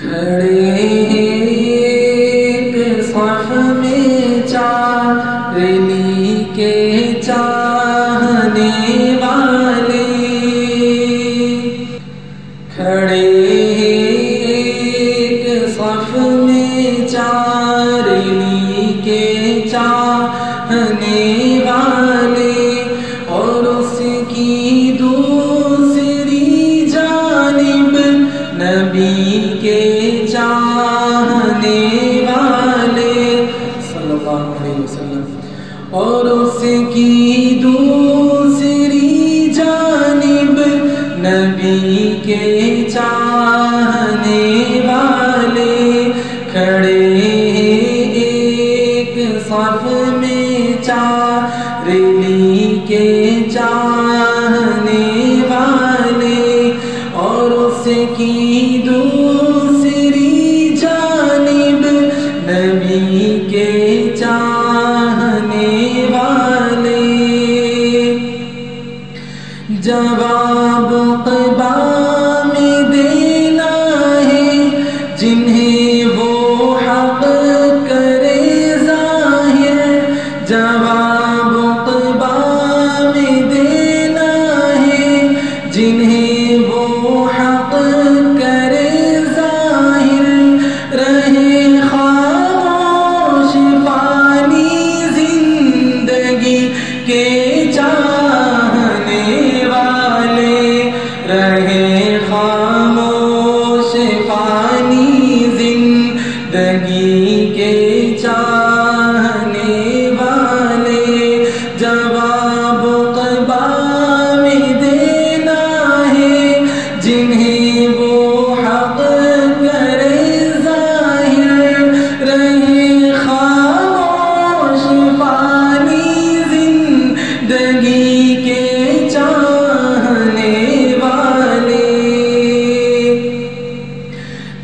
کھڑے ہیں کی دوسری جانب نبی کے چاہنے والے کھڑے ایک صف میں چار ریلی کے چاہنے والے اور اس کی انہیں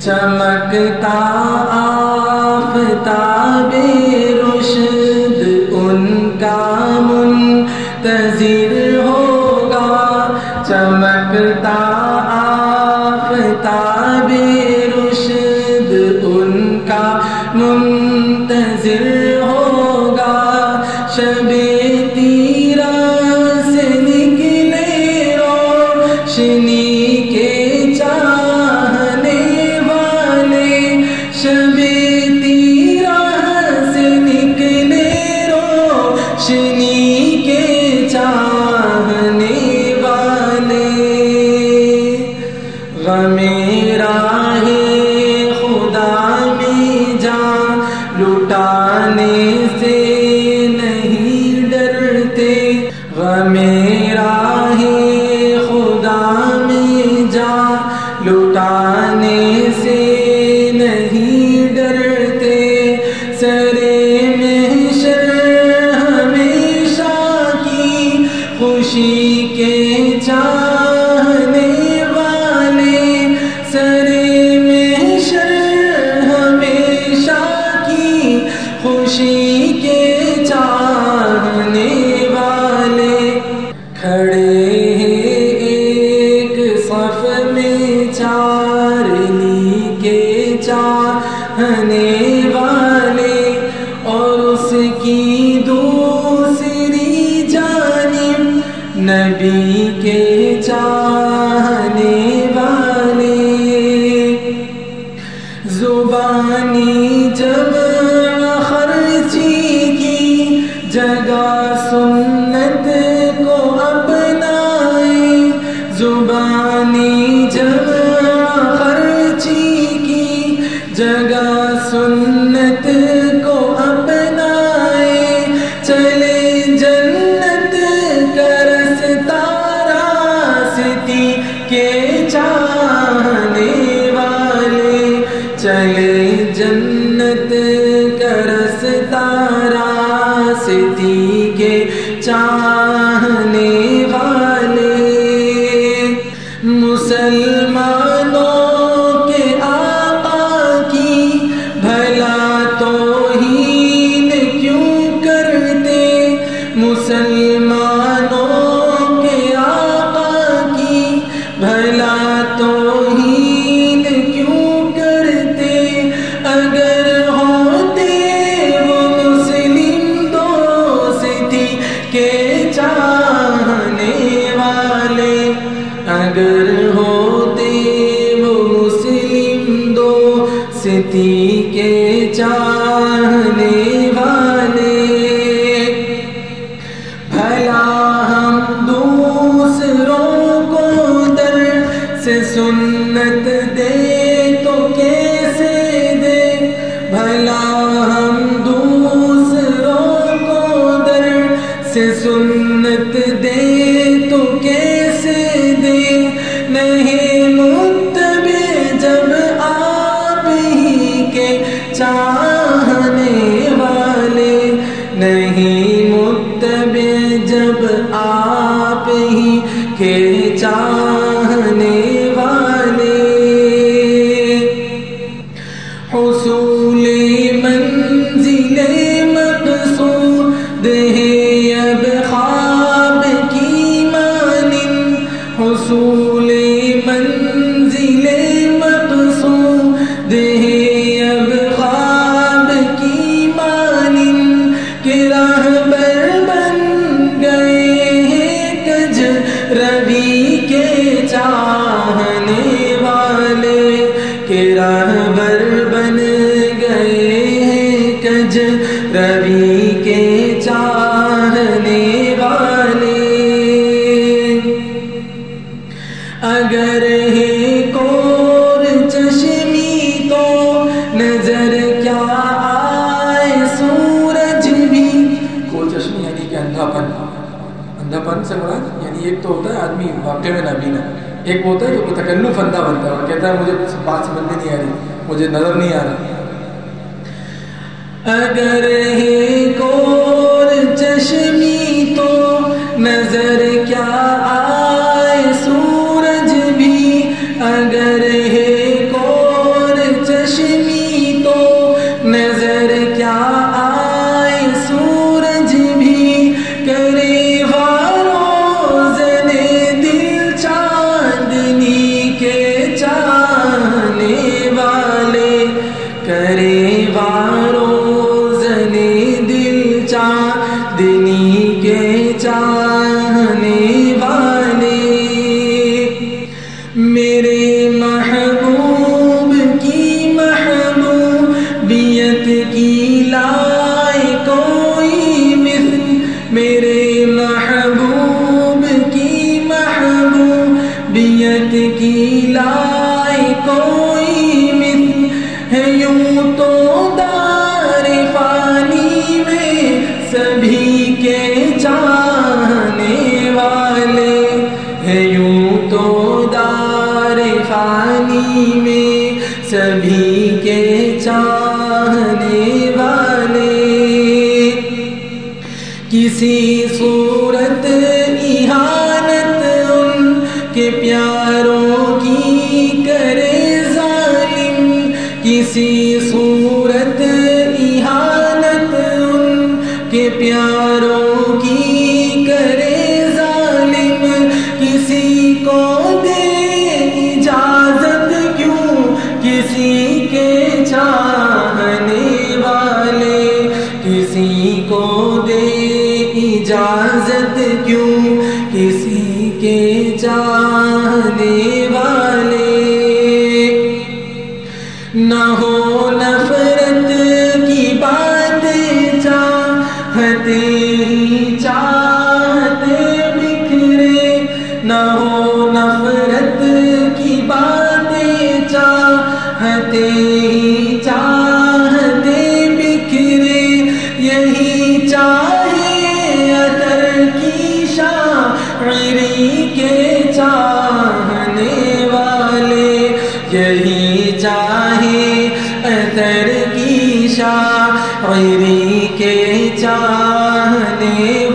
چمکتا آفتاب رشد ان کا منتظر ہوگا چمکتا آفتاب رشد ان کا منتظر ہوگا شبیر کچھ سنت کو اپنائی، زبانی جگہ خرچی کی، جگہ سنت کو اپنائے چلے جنت کرس تارا راستی کے چاہنے والے۔ چلے جنت کرس تارا راستی سے سن حصول ایک وہ ہوتا ہے جو متکلف اندھا بنتا ہے اور کہتا ہے مجھے بات سمجھ میں نہیں آ رہی، مجھے نظر نہیں آ رہا۔ اگر ہے کون چشمی تو نظر مدنی کے چاہنے والے۔ میرے محبوب کی محبوبیت کی لائے کوئی مثل۔ میرے محبوب کی محبوبیت کی لائے میں سبھی کے چاہنے والے۔ کسی صورت احانت ان کے پیاروں کی کرے ظالم۔ کسی صورت احانت ان کے پیاروں حفاظت کیوں تر کی شاعری کے چاہنے